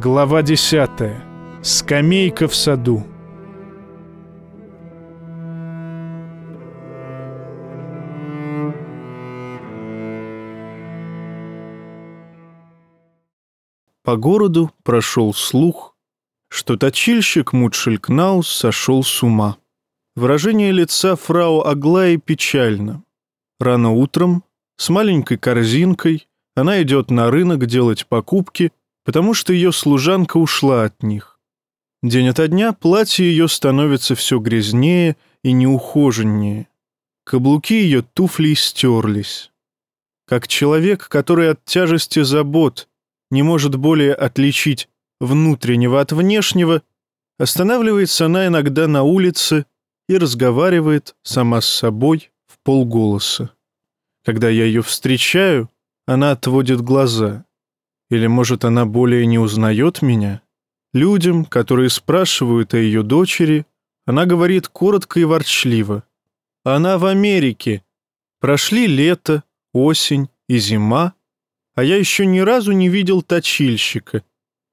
Глава 10. Скамейка в саду. По городу прошел слух, что точильщик Мутшелькнаус сошел с ума. Выражение лица фрау Аглаи печально. Рано утром, с маленькой корзинкой, она идет на рынок делать покупки потому что ее служанка ушла от них. День ото дня платье ее становится все грязнее и неухоженнее. Каблуки ее туфлей стерлись. Как человек, который от тяжести забот не может более отличить внутреннего от внешнего, останавливается она иногда на улице и разговаривает сама с собой в полголоса. Когда я ее встречаю, она отводит глаза. Или, может, она более не узнает меня? Людям, которые спрашивают о ее дочери, она говорит коротко и ворчливо. Она в Америке. Прошли лето, осень и зима, а я еще ни разу не видел точильщика.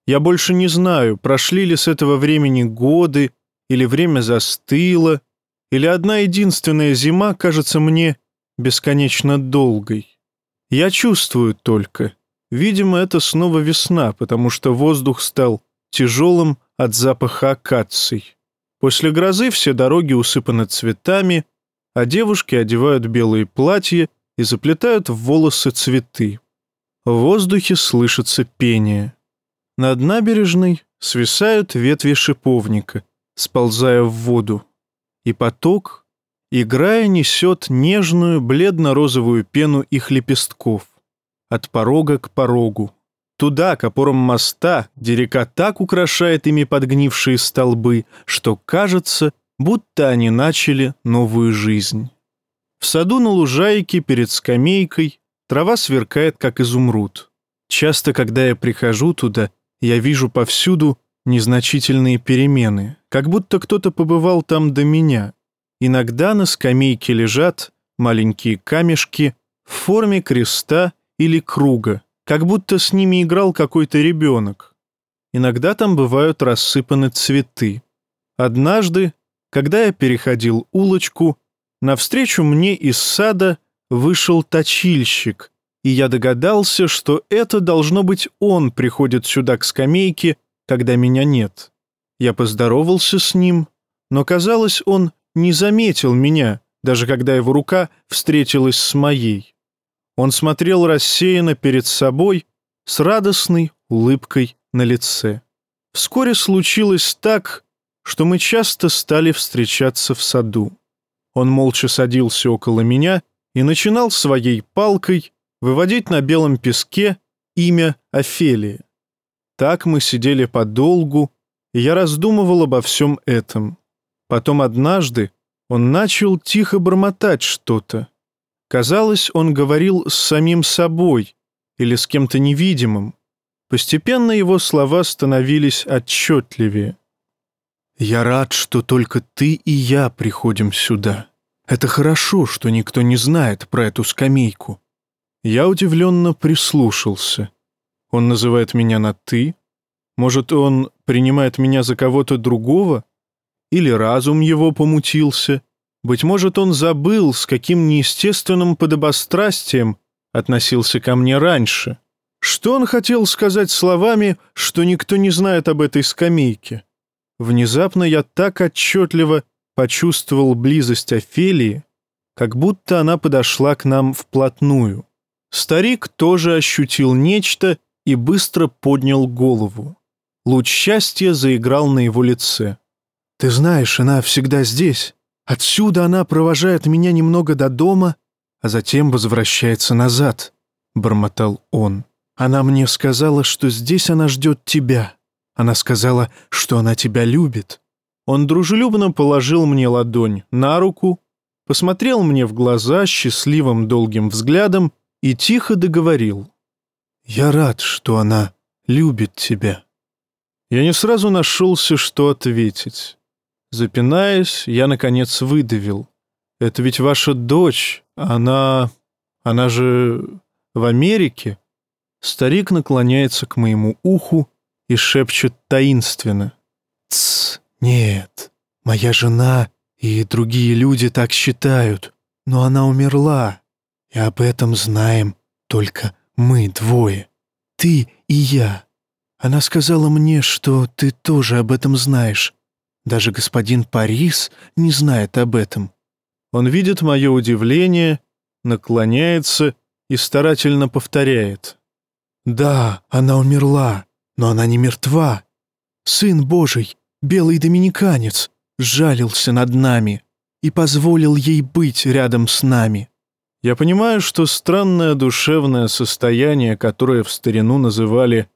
Я больше не знаю, прошли ли с этого времени годы, или время застыло, или одна единственная зима кажется мне бесконечно долгой. Я чувствую только — Видимо, это снова весна, потому что воздух стал тяжелым от запаха акаций. После грозы все дороги усыпаны цветами, а девушки одевают белые платья и заплетают в волосы цветы. В воздухе слышится пение. Над набережной свисают ветви шиповника, сползая в воду, и поток, играя, несет нежную бледно-розовую пену их лепестков от порога к порогу. Туда, к опорам моста, где река так украшает ими подгнившие столбы, что кажется, будто они начали новую жизнь. В саду на лужайке перед скамейкой трава сверкает, как изумруд. Часто, когда я прихожу туда, я вижу повсюду незначительные перемены, как будто кто-то побывал там до меня. Иногда на скамейке лежат маленькие камешки в форме креста или круга, как будто с ними играл какой-то ребенок. Иногда там бывают рассыпаны цветы. Однажды, когда я переходил улочку, навстречу мне из сада вышел точильщик, и я догадался, что это должно быть он приходит сюда к скамейке, когда меня нет. Я поздоровался с ним, но, казалось, он не заметил меня, даже когда его рука встретилась с моей. Он смотрел рассеянно перед собой с радостной улыбкой на лице. Вскоре случилось так, что мы часто стали встречаться в саду. Он молча садился около меня и начинал своей палкой выводить на белом песке имя Офелии. Так мы сидели подолгу, и я раздумывал обо всем этом. Потом однажды он начал тихо бормотать что-то. Казалось, он говорил с самим собой или с кем-то невидимым. Постепенно его слова становились отчетливее. «Я рад, что только ты и я приходим сюда. Это хорошо, что никто не знает про эту скамейку». Я удивленно прислушался. Он называет меня на «ты»? Может, он принимает меня за кого-то другого? Или разум его помутился? Быть может, он забыл, с каким неестественным подобострастием относился ко мне раньше. Что он хотел сказать словами, что никто не знает об этой скамейке? Внезапно я так отчетливо почувствовал близость Офелии, как будто она подошла к нам вплотную. Старик тоже ощутил нечто и быстро поднял голову. Луч счастья заиграл на его лице. «Ты знаешь, она всегда здесь. Отсюда она провожает меня немного до дома, а затем возвращается назад», — бормотал он. «Она мне сказала, что здесь она ждет тебя. Она сказала, что она тебя любит». Он дружелюбно положил мне ладонь на руку, посмотрел мне в глаза счастливым долгим взглядом и тихо договорил. «Я рад, что она любит тебя». Я не сразу нашелся, что ответить. Запинаясь, я, наконец, выдавил. «Это ведь ваша дочь. Она... она же в Америке?» Старик наклоняется к моему уху и шепчет таинственно. «Тсс, нет, моя жена и другие люди так считают, но она умерла, и об этом знаем только мы двое, ты и я. Она сказала мне, что ты тоже об этом знаешь. Даже господин Парис не знает об этом». Он видит мое удивление, наклоняется и старательно повторяет. «Да, она умерла, но она не мертва. Сын Божий, белый доминиканец, сжалился над нами и позволил ей быть рядом с нами». Я понимаю, что странное душевное состояние, которое в старину называли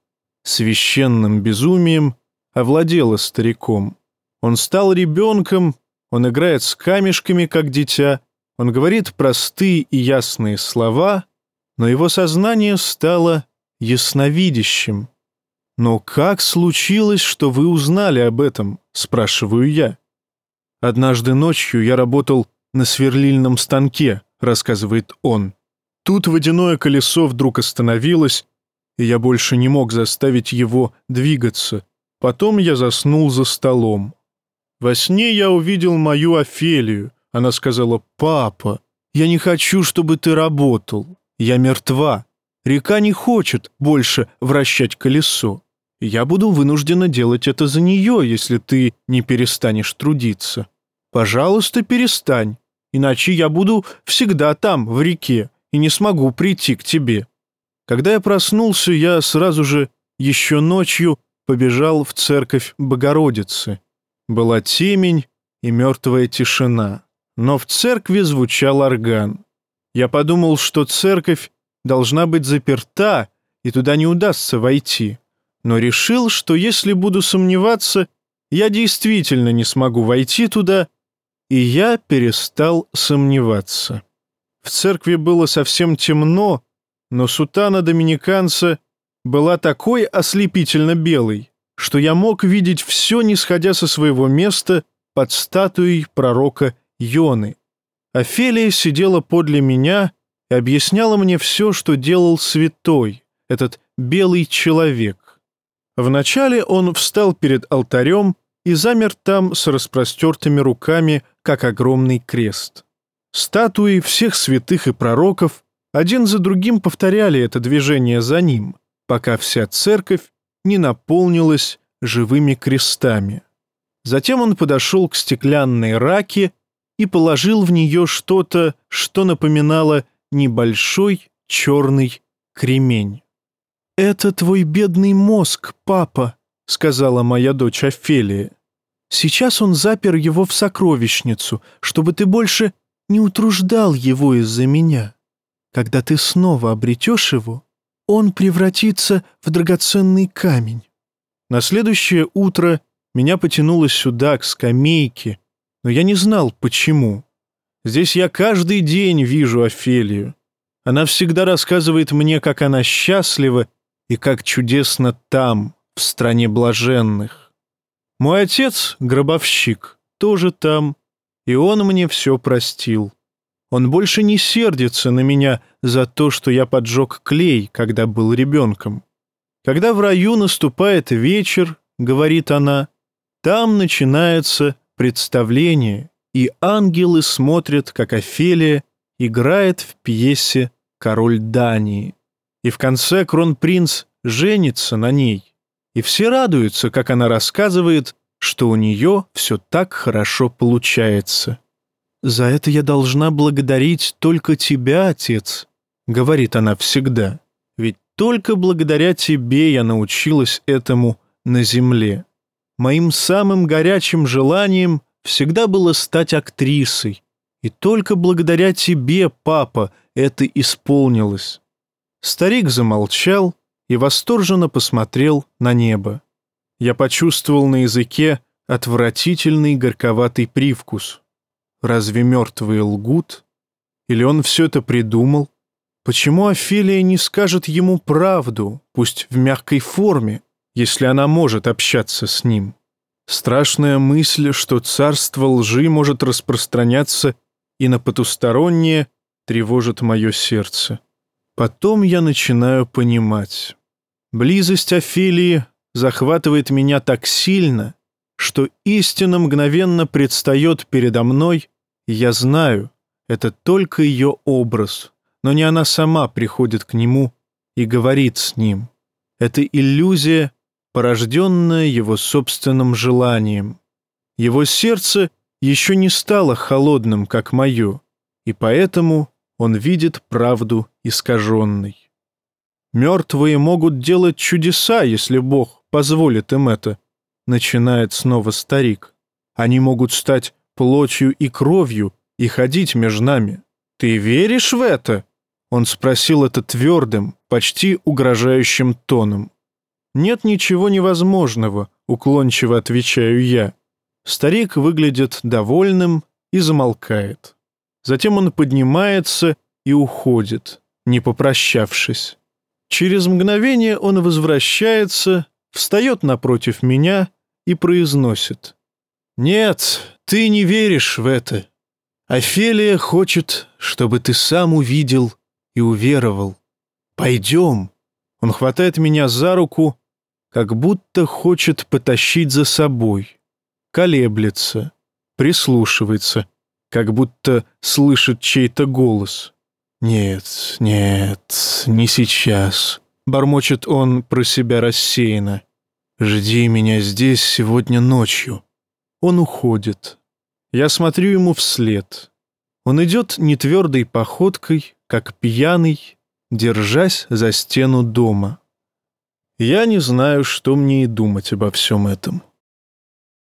священным безумием, овладело стариком. Он стал ребенком, он играет с камешками, как дитя, он говорит простые и ясные слова, но его сознание стало ясновидящим. «Но как случилось, что вы узнали об этом?» – спрашиваю я. «Однажды ночью я работал на сверлильном станке», – рассказывает он. Тут водяное колесо вдруг остановилось, и я больше не мог заставить его двигаться. Потом я заснул за столом. Во сне я увидел мою Офелию. Она сказала, «Папа, я не хочу, чтобы ты работал. Я мертва. Река не хочет больше вращать колесо. Я буду вынуждена делать это за нее, если ты не перестанешь трудиться. Пожалуйста, перестань, иначе я буду всегда там, в реке, и не смогу прийти к тебе». Когда я проснулся, я сразу же, еще ночью, побежал в церковь Богородицы. Была темень и мертвая тишина, но в церкви звучал орган. Я подумал, что церковь должна быть заперта, и туда не удастся войти, но решил, что если буду сомневаться, я действительно не смогу войти туда, и я перестал сомневаться. В церкви было совсем темно, но сутана доминиканца была такой ослепительно белой, что я мог видеть все, не сходя со своего места под статуей пророка Йоны. Офелия сидела подле меня и объясняла мне все, что делал святой, этот белый человек. Вначале он встал перед алтарем и замер там с распростертыми руками, как огромный крест. Статуи всех святых и пророков один за другим повторяли это движение за ним, пока вся церковь не наполнилась живыми крестами. Затем он подошел к стеклянной раке и положил в нее что-то, что напоминало небольшой черный кремень. «Это твой бедный мозг, папа», — сказала моя дочь Офелия. «Сейчас он запер его в сокровищницу, чтобы ты больше не утруждал его из-за меня». Когда ты снова обретешь его, он превратится в драгоценный камень. На следующее утро меня потянуло сюда, к скамейке, но я не знал, почему. Здесь я каждый день вижу Офелию. Она всегда рассказывает мне, как она счастлива и как чудесно там, в стране блаженных. Мой отец, гробовщик, тоже там, и он мне все простил. Он больше не сердится на меня за то, что я поджег клей, когда был ребенком. Когда в раю наступает вечер, говорит она, там начинается представление, и ангелы смотрят, как Офелия играет в пьесе «Король Дании». И в конце кронпринц женится на ней. И все радуются, как она рассказывает, что у нее все так хорошо получается. «За это я должна благодарить только тебя, отец», — говорит она всегда. «Ведь только благодаря тебе я научилась этому на земле. Моим самым горячим желанием всегда было стать актрисой, и только благодаря тебе, папа, это исполнилось». Старик замолчал и восторженно посмотрел на небо. Я почувствовал на языке отвратительный горьковатый привкус. Разве мертвые лгут? Или он все это придумал? Почему Офелия не скажет ему правду, пусть в мягкой форме, если она может общаться с ним? Страшная мысль, что царство лжи может распространяться и на потустороннее, тревожит мое сердце. Потом я начинаю понимать. Близость Офелии захватывает меня так сильно, что истина мгновенно предстает передо мной, я знаю, это только ее образ, но не она сама приходит к нему и говорит с ним. Это иллюзия, порожденная его собственным желанием. Его сердце еще не стало холодным, как мое, и поэтому он видит правду искаженной. Мертвые могут делать чудеса, если Бог позволит им это, начинает снова старик. Они могут стать плотью и кровью и ходить между нами. Ты веришь в это? Он спросил это твердым, почти угрожающим тоном. «Нет ничего невозможного», — уклончиво отвечаю я. Старик выглядит довольным и замолкает. Затем он поднимается и уходит, не попрощавшись. Через мгновение он возвращается, встает напротив меня и произносит. «Нет, ты не веришь в это. Офелия хочет, чтобы ты сам увидел и уверовал. Пойдем». Он хватает меня за руку, как будто хочет потащить за собой. Колеблется, прислушивается, как будто слышит чей-то голос. «Нет, нет, не сейчас», — бормочет он про себя рассеянно. «Жди меня здесь сегодня ночью». Он уходит. Я смотрю ему вслед. Он идет нетвердой походкой, как пьяный, держась за стену дома. Я не знаю, что мне и думать обо всем этом.